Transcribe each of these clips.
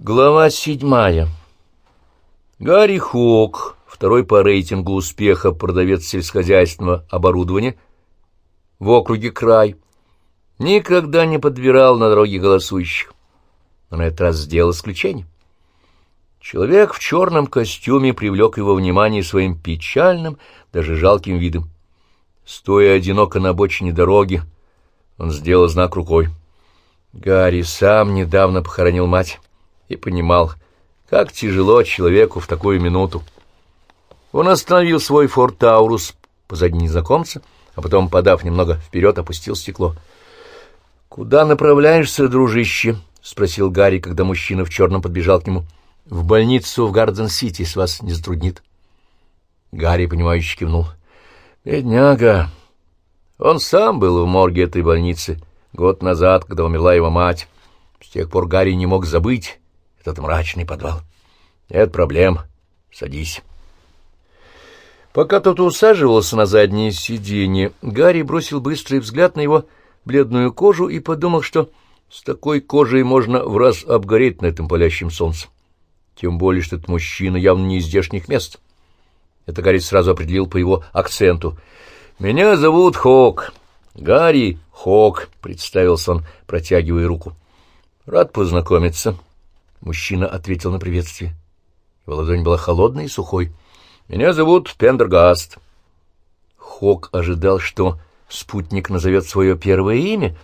Глава седьмая. Гарри Хок, второй по рейтингу успеха продавец сельскохозяйственного оборудования в округе Край, никогда не подбирал на дороге голосующих, но на этот раз сделал исключение. Человек в черном костюме привлек его внимание своим печальным, даже жалким видом. Стоя одиноко на обочине дороги, он сделал знак рукой. Гарри сам недавно похоронил мать и понимал, как тяжело человеку в такую минуту. Он остановил свой форт Таурус позади незнакомца, а потом, подав немного вперед, опустил стекло. — Куда направляешься, дружище? — спросил Гарри, когда мужчина в черном подбежал к нему. — В больницу в Гарден-Сити, с вас не затруднит. Гарри, понимающе кивнул. — Бедняга! Он сам был в морге этой больницы год назад, когда умерла его мать. С тех пор Гарри не мог забыть этот мрачный подвал. Нет проблем. Садись. Пока тот усаживался на заднее сиденье, Гарри бросил быстрый взгляд на его бледную кожу и подумал, что с такой кожей можно в раз обгореть на этом палящем солнце. Тем более, что этот мужчина явно не из здешних мест. Это Гарри сразу определил по его акценту. «Меня зовут Хок. Гарри Хок», — представился он, протягивая руку. «Рад познакомиться». Мужчина ответил на приветствие. Его ладонь была холодной и сухой. «Меня зовут Пендергаст». Хок ожидал, что спутник назовет свое первое имя,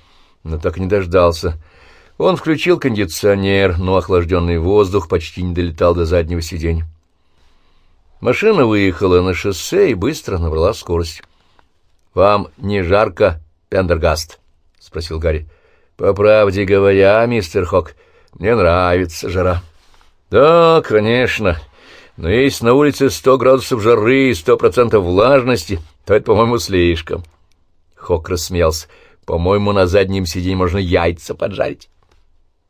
но так не дождался. Он включил кондиционер, но охлажденный воздух почти не долетал до заднего сиденья. Машина выехала на шоссе и быстро набрала скорость. «Вам не жарко, Пендергаст?» — спросил Гарри. «По правде говоря, мистер Хок, мне нравится жара. Да, конечно. Но если на улице сто градусов жары и сто процентов влажности, то это, по-моему, слишком. Хок рассмеялся. По-моему, на заднем сиденье можно яйца поджарить.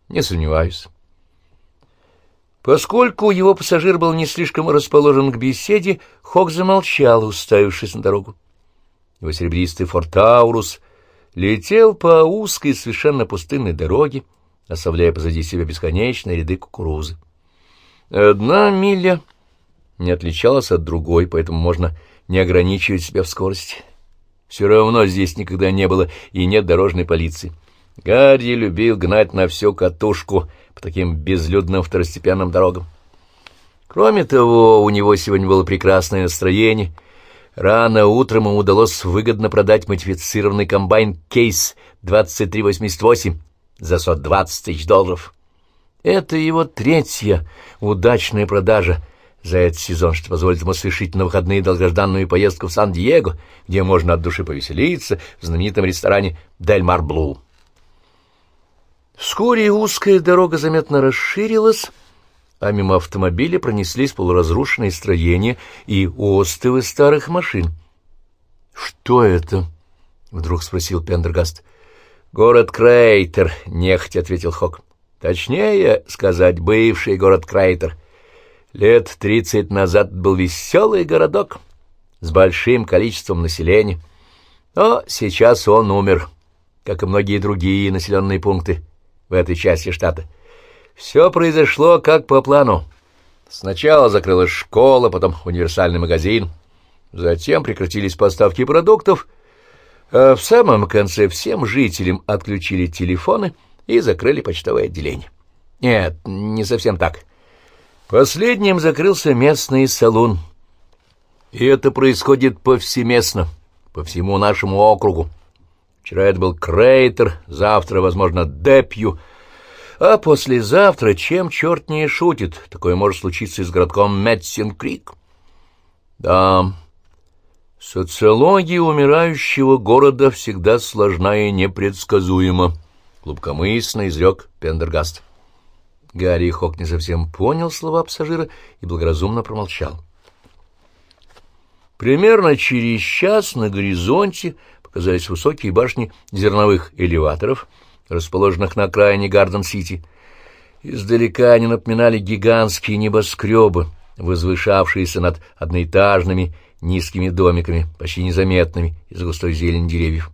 Не сомневаюсь. Поскольку его пассажир был не слишком расположен к беседе, Хок замолчал, уставившись на дорогу. Его серебристый фортаурус летел по узкой, совершенно пустынной дороге, оставляя позади себя бесконечные ряды кукурузы. Одна миля не отличалась от другой, поэтому можно не ограничивать себя в скорости. Все равно здесь никогда не было и нет дорожной полиции. Гарри любил гнать на всю катушку по таким безлюдным второстепенным дорогам. Кроме того, у него сегодня было прекрасное настроение. Рано утром ему удалось выгодно продать модифицированный комбайн «Кейс 2388» за 120 тысяч долларов. Это его третья удачная продажа за этот сезон, что позволит ему совершить на выходные долгожданную поездку в Сан-Диего, где можно от души повеселиться в знаменитом ресторане «Дельмар Блу». Вскоре узкая дорога заметно расширилась, а мимо автомобиля пронеслись полуразрушенные строения и остовы старых машин. «Что это?» — вдруг спросил Пендергаст. «Город Крейтер», — нехотя ответил Хок. «Точнее сказать, бывший город Крейтер. Лет тридцать назад был веселый городок с большим количеством населения. Но сейчас он умер, как и многие другие населенные пункты в этой части штата. Все произошло как по плану. Сначала закрылась школа, потом универсальный магазин, затем прекратились поставки продуктов — а в самом конце всем жителям отключили телефоны и закрыли почтовое отделение. Нет, не совсем так. Последним закрылся местный салон. И это происходит повсеместно, по всему нашему округу. Вчера это был Крейтер, завтра, возможно, Депью, а послезавтра, чем черт не шутит, такое может случиться и с городком Мэтсин-Крик. Да... Социология умирающего города всегда сложна и непредсказуема, — глубокомысленно изрек Пендергаст. Гарри Хок не совсем понял слова пассажира и благоразумно промолчал. Примерно через час на горизонте показались высокие башни зерновых элеваторов, расположенных на окраине Гарден-Сити. Издалека они напоминали гигантские небоскребы, возвышавшиеся над одноэтажными низкими домиками, почти незаметными из густой зелени деревьев.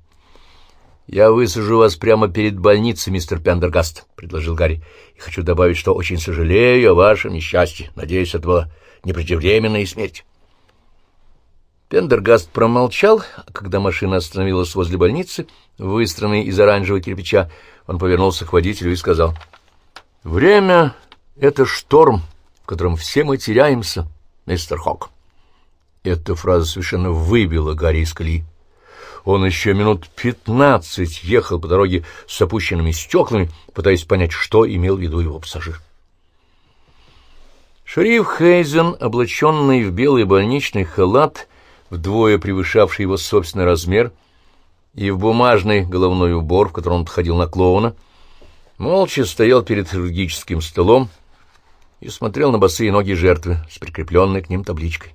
«Я высажу вас прямо перед больницей, мистер Пендергаст», — предложил Гарри. «И хочу добавить, что очень сожалею о вашем несчастье. Надеюсь, это была не преждевременная смерть». Пендергаст промолчал, а когда машина остановилась возле больницы, выстроенной из оранжевого кирпича, он повернулся к водителю и сказал, «Время — это шторм, в котором все мы теряемся, мистер Хок». Эта фраза совершенно выбила Гарри из колеи. Он еще минут пятнадцать ехал по дороге с опущенными стеклами, пытаясь понять, что имел в виду его пассажир. Шериф Хейзен, облаченный в белый больничный халат, вдвое превышавший его собственный размер, и в бумажный головной убор, в котором он подходил на клоуна, молча стоял перед хирургическим столом и смотрел на босые ноги жертвы с прикрепленной к ним табличкой.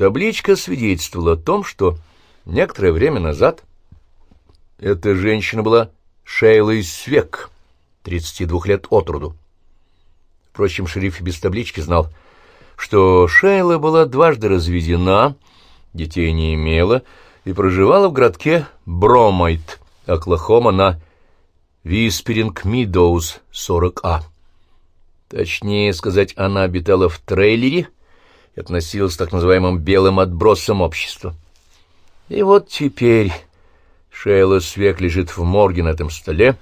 Табличка свидетельствовала о том, что некоторое время назад эта женщина была Шейлой Свек, 32 лет от роду. Впрочем, шериф без таблички знал, что Шейла была дважды разведена, детей не имела, и проживала в городке Бромайт, Оклахома, на Висперинг Мидоуз, 40А. Точнее сказать, она обитала в трейлере — и относилась к так называемым белым отбросам общества. И вот теперь Шейла Свек лежит в морге на этом столе,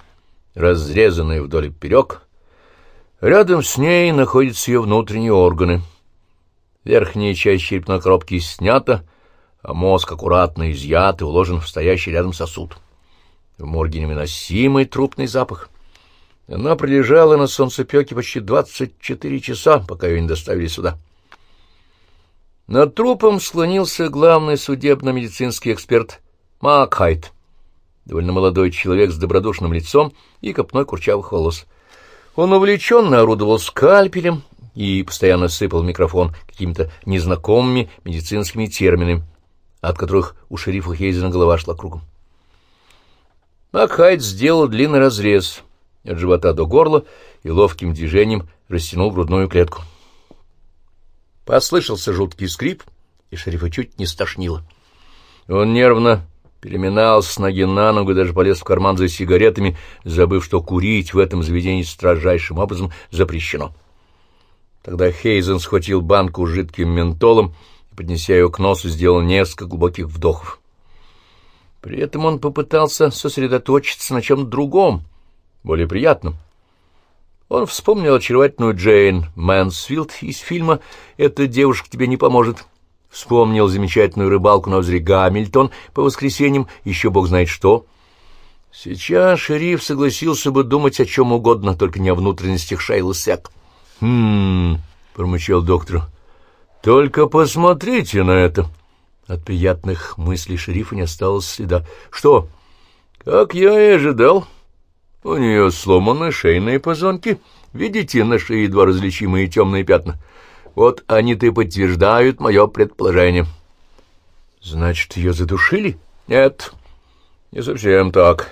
разрезанная вдоль и поперек. Рядом с ней находятся ее внутренние органы. Верхняя часть черепной коробки снята, а мозг аккуратно изъят и уложен в стоящий рядом сосуд. В морге невыносимый трупный запах. Она пролежала на солнцепеке почти двадцать четыре часа, пока ее не доставили сюда. Над трупом склонился главный судебно-медицинский эксперт Макхайт, довольно молодой человек с добродушным лицом и копной курчавых волос. Он увлеченно орудовал скальпелем и постоянно сыпал микрофон какими-то незнакомыми медицинскими терминами, от которых у шерифа Хейзена голова шла кругом. Макхайт сделал длинный разрез от живота до горла и ловким движением растянул грудную клетку. Послышался жуткий скрип, и шерифа чуть не стошнило. Он нервно переминался с ноги на ногу и даже полез в карман за сигаретами, забыв, что курить в этом заведении строжайшим образом запрещено. Тогда Хейзен схватил банку с жидким ментолом и, поднеся ее к носу, сделал несколько глубоких вдохов. При этом он попытался сосредоточиться на чем-то другом, более приятном — он вспомнил очаровательную Джейн Мэнсфилд из фильма «Эта девушка тебе не поможет». Вспомнил замечательную рыбалку на озере Гамильтон по воскресеньям, еще бог знает что. Сейчас шериф согласился бы думать о чем угодно, только не о внутренностях Шейлы Свегг. «Хм...» — промычал доктор. «Только посмотрите на это!» От приятных мыслей шерифа не осталось следа. «Что?» «Как я и ожидал». У нее сломаны шейные позвонки. Видите на шее едва различимые темные пятна? Вот они-то и подтверждают мое предположение. Значит, ее задушили? Нет, не совсем так.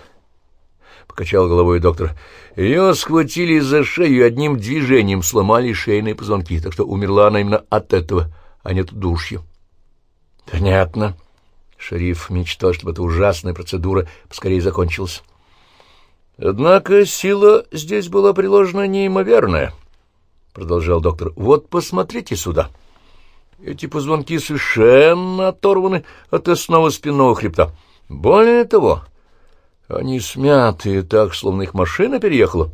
Покачал головой доктор. Ее схватили за шею и одним движением сломали шейные позвонки, так что умерла она именно от этого, а не от удушья. Понятно. Шериф мечтал, чтобы эта ужасная процедура поскорее закончилась. Однако сила здесь была приложена неимоверная, — продолжал доктор. — Вот посмотрите сюда. Эти позвонки совершенно оторваны от основы спинного хребта. Более того, они смятые так, словно их машина переехала.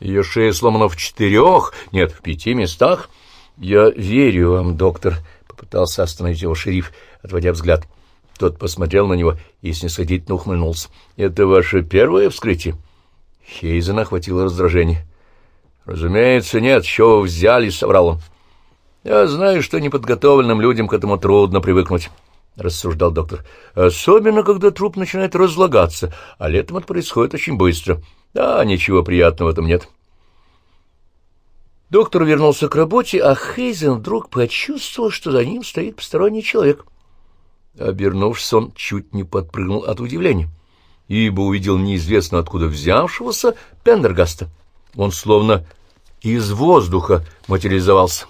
Ее шея сломана в четырех, нет, в пяти местах. — Я верю вам, доктор, — попытался остановить его шериф, отводя взгляд. — тот посмотрел на него и снисходительно ухмыльнулся. — Это ваше первое вскрытие? Хейзен охватило раздражение. — Разумеется, нет. Вы взяли? — соврал он. — Я знаю, что неподготовленным людям к этому трудно привыкнуть, — рассуждал доктор. — Особенно, когда труп начинает разлагаться, а летом это происходит очень быстро. Да, ничего приятного в этом нет. Доктор вернулся к работе, а Хейзен вдруг почувствовал, что за ним стоит посторонний человек — Обернувшись, он чуть не подпрыгнул от удивления, ибо увидел неизвестно откуда взявшегося Пендергаста. Он словно из воздуха материализовался.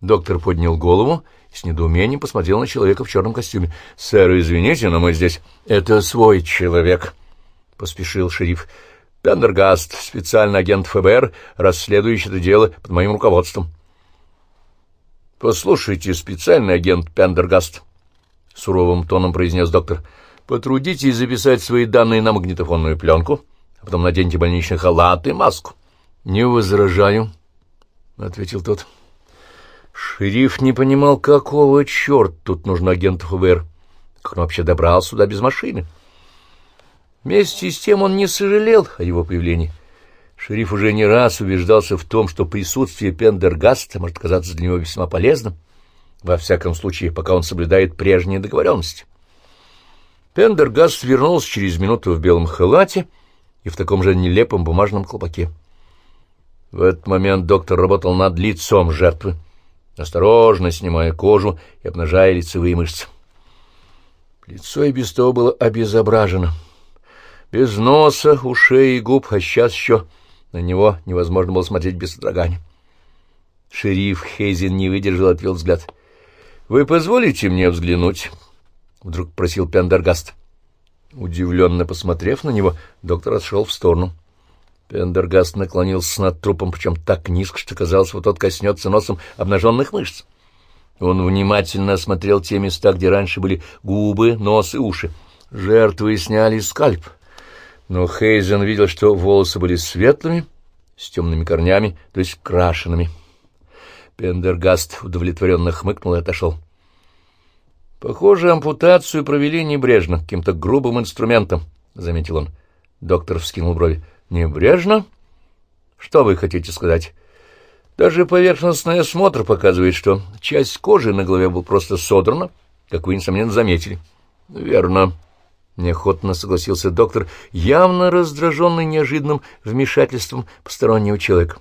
Доктор поднял голову и с недоумением посмотрел на человека в черном костюме. — Сэр, извините, но мы здесь... — Это свой человек, — поспешил шериф. — Пендергаст, специальный агент ФБР, расследующий это дело под моим руководством. — Послушайте, специальный агент Пендергаст, — суровым тоном произнес доктор, — потрудитесь записать свои данные на магнитофонную пленку, а потом наденьте больничный халат и маску. — Не возражаю, — ответил тот. — Шериф не понимал, какого черта тут нужен агент ФБР. Как он вообще добрался сюда без машины? Вместе с тем он не сожалел о его появлении. Шериф уже не раз убеждался в том, что присутствие Пендергаста может оказаться для него весьма полезным, во всяком случае, пока он соблюдает прежние договоренности. Пендергаст вернулся через минуту в белом халате и в таком же нелепом бумажном колпаке. В этот момент доктор работал над лицом жертвы осторожно снимая кожу и обнажая лицевые мышцы. Лицо и без того было обезображено. Без носа, ушей и губ, а сейчас еще на него невозможно было смотреть без содрогания. Шериф Хейзен не выдержал, отвел взгляд. — Вы позволите мне взглянуть? — вдруг просил Пендергаст. Удивленно посмотрев на него, доктор отшел в сторону. — Пендергаст наклонился над трупом, причем так низко, что казалось, вот тот коснется носом обнаженных мышц. Он внимательно осмотрел те места, где раньше были губы, нос и уши. Жертвы сняли скальп. Но Хейзен видел, что волосы были светлыми, с темными корнями, то есть крашенными. Пендергаст удовлетворенно хмыкнул и отошел. «Похоже, ампутацию провели небрежно, каким-то грубым инструментом», — заметил он. Доктор вскинул брови. Небрежно? Что вы хотите сказать? Даже поверхностный осмотр показывает, что часть кожи на голове была просто содрана, как вы, несомненно, заметили. Верно. Неохотно согласился доктор, явно раздраженный неожиданным вмешательством постороннего человека.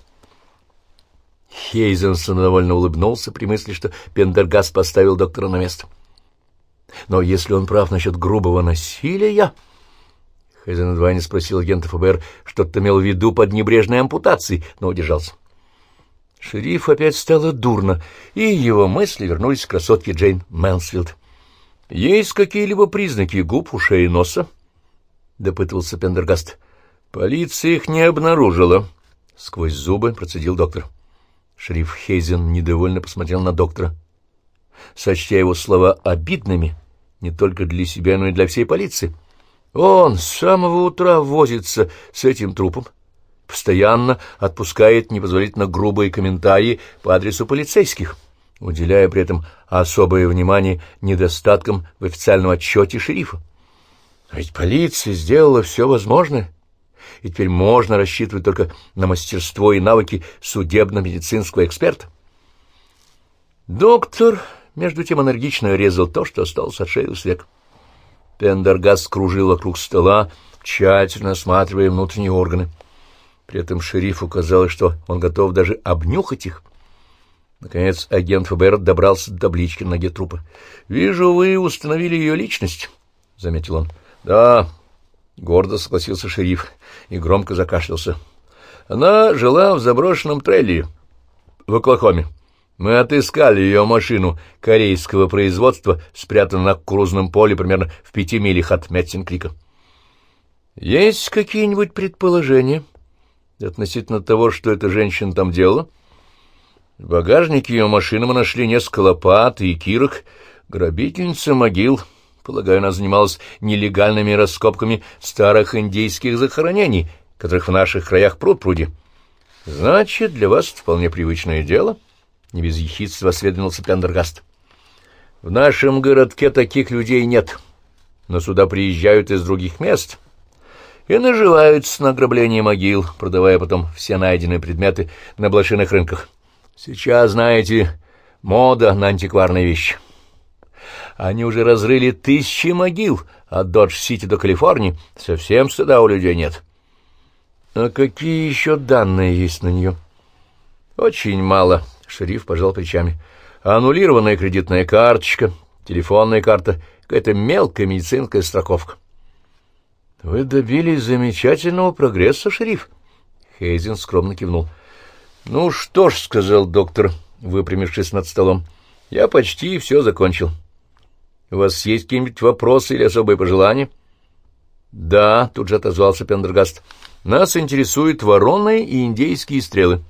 Хейзенсон довольно улыбнулся при мысли, что Пендергаст поставил доктора на место. Но если он прав насчет грубого насилия... Хейзен едва не спросил агента ФБР, что-то имел в виду под небрежной ампутацией, но удержался. Шерифу опять стало дурно, и его мысли вернулись к красотке Джейн Мэнсфилд. — Есть какие-либо признаки губ, ушей и носа? — допытывался Пендергаст. — Полиция их не обнаружила. Сквозь зубы процедил доктор. Шериф Хейзен недовольно посмотрел на доктора. Сочтя его слова обидными, не только для себя, но и для всей полиции, — он с самого утра возится с этим трупом, постоянно отпускает непозволительно грубые комментарии по адресу полицейских, уделяя при этом особое внимание недостаткам в официальном отчете шерифа. А ведь полиция сделала все возможное, и теперь можно рассчитывать только на мастерство и навыки судебно-медицинского эксперта. Доктор, между тем, энергично резал то, что осталось от шеи у века. Пендергаст кружил вокруг стола, тщательно осматривая внутренние органы. При этом шерифу казалось, что он готов даже обнюхать их. Наконец агент ФБР добрался до таблички на ноге трупа. — Вижу, вы установили ее личность, — заметил он. — Да, — гордо согласился шериф и громко закашлялся. — Она жила в заброшенном трейлере в Оклахоме. Мы отыскали ее машину корейского производства, спрятанную на кукурузном поле примерно в пяти милях от Мэтсин-Крика. Есть какие-нибудь предположения относительно того, что эта женщина там делала? В багажнике ее машины мы нашли несколько лопат и кирок. Грабительница могил. Полагаю, она занималась нелегальными раскопками старых индейских захоронений, которых в наших краях пруд-пруди. Значит, для вас вполне привычное дело — не без ехидства осведомился Пендергаст. В нашем городке таких людей нет, но сюда приезжают из других мест и наживаются на ограблении могил, продавая потом все найденные предметы на блошиных рынках. Сейчас, знаете, мода на антикварные вещи. Они уже разрыли тысячи могил от Додж-Сити до Калифорнии. Совсем стыда у людей нет. А какие еще данные есть на нее? Очень мало. Шериф пожал плечами. Аннулированная кредитная карточка, телефонная карта, какая-то мелкая медицинская страховка. — Вы добились замечательного прогресса, шериф. Хейзен скромно кивнул. — Ну что ж, — сказал доктор, выпрямившись над столом. — Я почти все закончил. У вас есть какие-нибудь вопросы или особые пожелания? — Да, — тут же отозвался Пендергаст. — Нас интересуют вороны и индейские стрелы.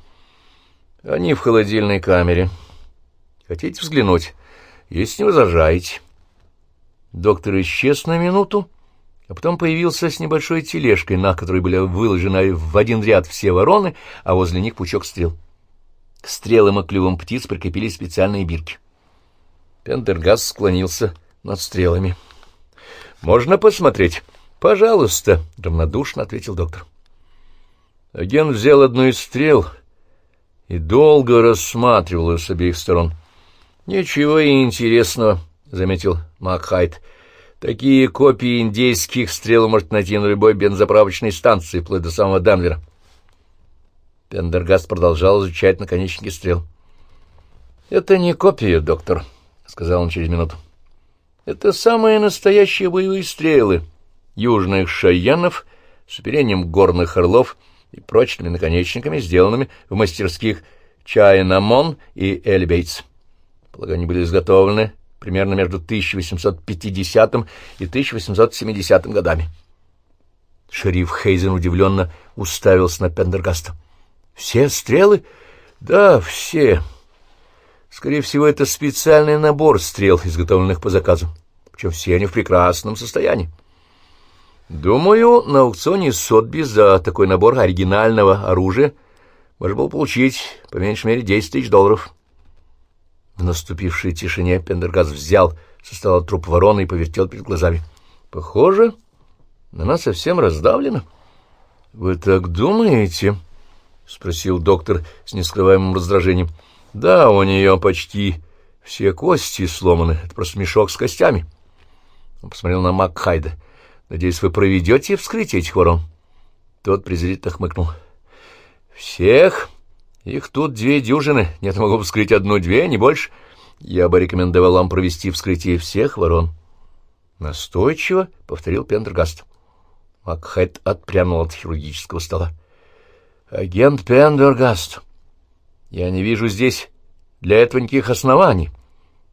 — Они в холодильной камере. Хотите взглянуть? Если не возражаете. Доктор исчез на минуту, а потом появился с небольшой тележкой, на которой были выложены в один ряд все вороны, а возле них пучок стрел. К стрелам и клювам птиц прикрепили специальные бирки. Пендергаст склонился над стрелами. «Можно посмотреть?» «Пожалуйста», — равнодушно ответил доктор. Агент взял одну из стрел и долго рассматривал ее с обеих сторон. «Ничего интересного», — заметил Макхайт. «Такие копии индейских стрел может найти на любой бензоправочной станции, вплоть до самого Данвера». Пендергаст продолжал изучать наконечники стрел. «Это не копия, доктор», — сказал он через минуту. «Это самые настоящие боевые стрелы южных шайянов с оперением горных орлов и прочными наконечниками, сделанными в мастерских Чайнамен и Эльбейтс. Полагаю, они были изготовлены примерно между 1850 и 1870 годами. Шериф Хейзен удивленно уставился на Пендергаста. «Все стрелы?» «Да, все. Скорее всего, это специальный набор стрел, изготовленных по заказу. Причем все они в прекрасном состоянии. Думаю, на аукционе Сотби за такой набор оригинального оружия можно было получить по меньшей мере 10 тысяч долларов». В наступившей тишине Пендергаст взял со стола труп вороны и повертел перед глазами. — Похоже, она совсем раздавлена. — Вы так думаете? — спросил доктор с нескрываемым раздражением. — Да, у нее почти все кости сломаны. Это просто мешок с костями. Он посмотрел на Макхайда. — Надеюсь, вы проведете вскрытие этих ворон? Тот презрительно хмыкнул. — Всех? Их тут две дюжины. Нет, могу вскрыть одну-две, не больше. Я бы рекомендовал вам провести вскрытие всех ворон. Настойчиво повторил Пендергаст. Макхэт отпрянул от хирургического стола. Агент Пендергаст, я не вижу здесь для этого никаких оснований.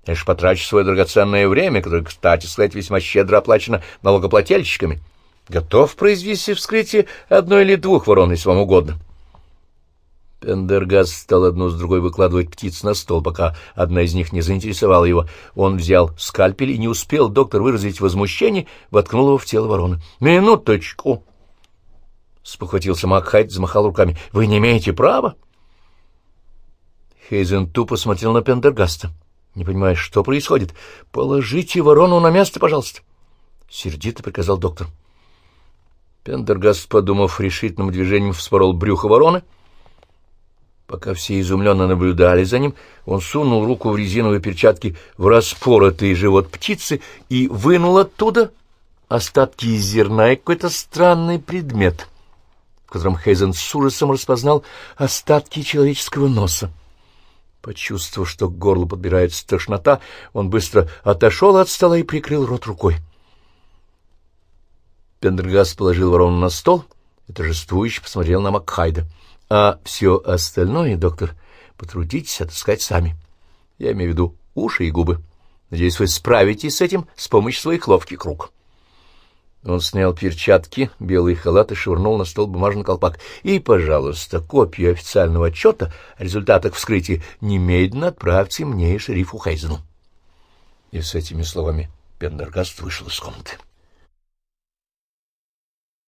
Я лишь потрачу свое драгоценное время, которое, кстати сказать, весьма щедро оплачено налогоплательщиками. Готов произвести вскрытие одной или двух ворон, если вам угодно. — Пендергаст стал одну с другой выкладывать птиц на стол, пока одна из них не заинтересовала его. Он взял скальпель и не успел доктор выразить возмущение, воткнул его в тело вороны. «Минуточку!» Спохватился Макхайт, замахал руками. «Вы не имеете права?» Хейзен тупо смотрел на Пендергаста. «Не понимая, что происходит. Положите ворону на место, пожалуйста!» Сердито приказал доктор. Пендергаст, подумав решительным движением, вспорол брюхо вороны — Пока все изумленно наблюдали за ним, он сунул руку в резиновые перчатки в распоротый живот птицы и вынул оттуда остатки из зерна и какой-то странный предмет, в котором Хейзен с ужасом распознал остатки человеческого носа. Почувствовав, что к горлу подбирается тошнота, он быстро отошел от стола и прикрыл рот рукой. Пендергаст положил ворону на стол и торжествующе посмотрел на Макхайда — а все остальное, доктор, потрудитесь отыскать сами. Я имею в виду уши и губы. Надеюсь, вы справитесь с этим с помощью своих ловких рук. Он снял перчатки, белый халат и швырнул на стол бумажный колпак. И, пожалуйста, копию официального отчета о результатах вскрытия немедленно отправьте мне и шерифу Хайзену. И с этими словами Пендергаст вышел из комнаты.